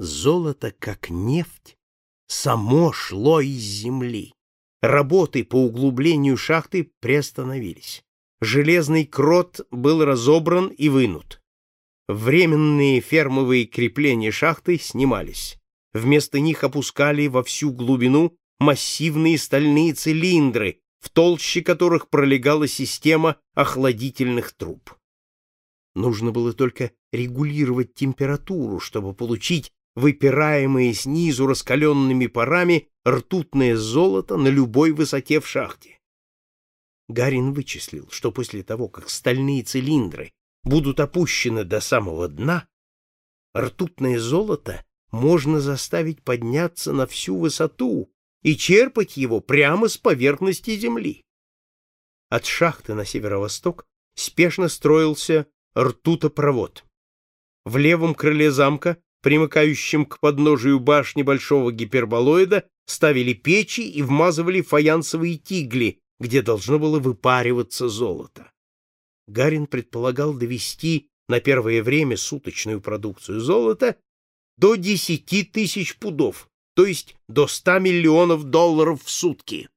Золото, как нефть, само шло из земли. Работы по углублению шахты приостановились. Железный крот был разобран и вынут. Временные фермовые крепления шахты снимались. Вместо них опускали во всю глубину массивные стальные цилиндры, в толще которых пролегала система охладительных труб. Нужно было только регулировать температуру, чтобы получить выпираемое снизу раскаленными парами ртутное золото на любой высоте в шахте. Гарин вычислил, что после того, как стальные цилиндры будут опущены до самого дна, ртутное золото можно заставить подняться на всю высоту и черпать его прямо с поверхности земли. От шахты на северо-восток спешно строился ртутопровод. В левом крыле замка, примыкающем к подножию башни большого гиперболоида, ставили печи и вмазывали фаянсовые тигли, где должно было выпариваться золото. Гарин предполагал довести на первое время суточную продукцию золота до 10 тысяч пудов, то есть до 100 миллионов долларов в сутки.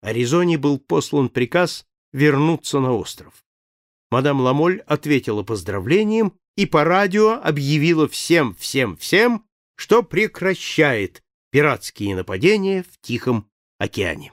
Аризоне был послан приказ вернуться на остров. Мадам Ламоль ответила поздравлением и по радио объявила всем, всем, всем, что прекращает пиратские нападения в Тихом океане.